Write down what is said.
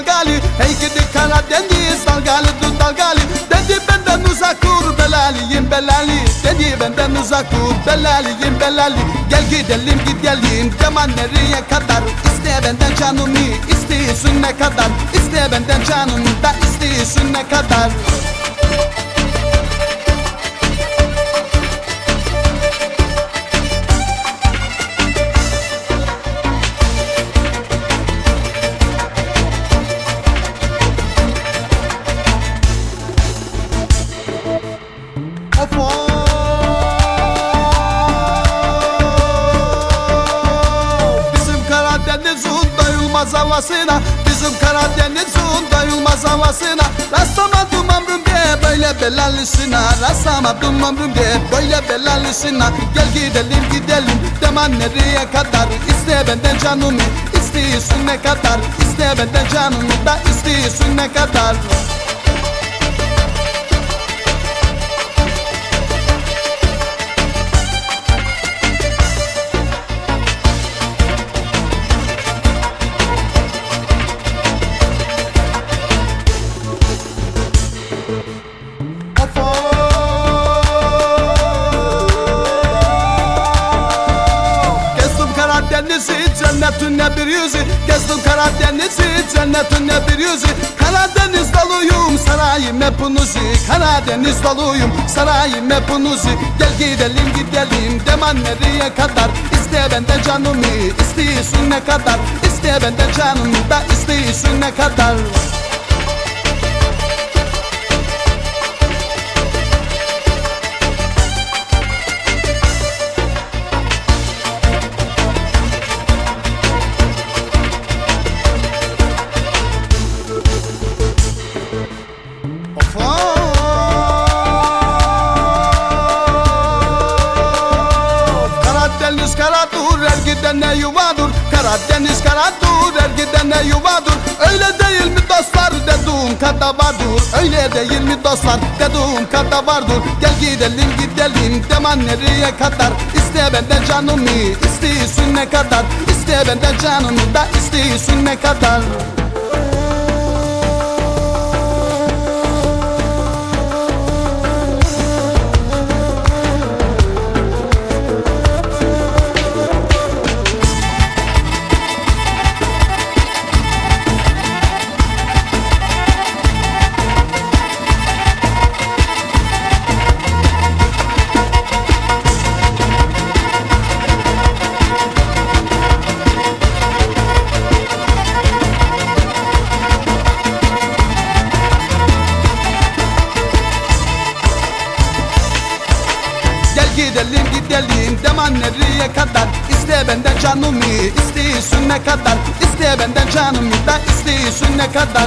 dalgalı Hey gidi Karadeniz dalgalı dur dalgalı Dedi benden uzak dur belaliyim belali. Dedi benden uzak dur belaliyim belali. Gel gidelim gidelim. Cemal nereye kadar? İste benden canımı istiyorsun ne kadar? İste benden canımı da istiyorsun ne kadar? Doyulmaz havasına Bizim Karadeniz'in doyulmaz havasına. Rastlamadım ömrümde böyle belalısına. Rastlamadım ömrümde böyle belalısına. Gel gidelim gidelim deman nereye kadar? İste benden canımı istiyorsun ne kadar? İste benden canımı da istiyorsun ne kadar Karadeniz'i cennetin ne bir yüzü? Gezdim Karadeniz'i cennetin ne bir yüzü? Karadeniz doluyum sarayım hep unuzi Karadeniz doluyum sarayım hep unuzi Gel gidelim gidelim deman nereye kadar. İste benden canımı istiyorsun ne kadar? İste benden canımı da istiyorsun ne kadar Karadeniz karadur her gidene yuvadır Öyle değil mi dostlar dediğim kadar vardır. Öyle değil mi dostlar dediğim kadar vardır. Gel gidelim gidelim deman nereye kadar? İste benden canımı istiyorsun ne kadar? İste benden canımı da istiyorsun ne kadar gidelim gidelim. Deman nereye kadar. İste benden canımı istiyorsun ne kadar? İste benden canımı da istiyorsun ne kadar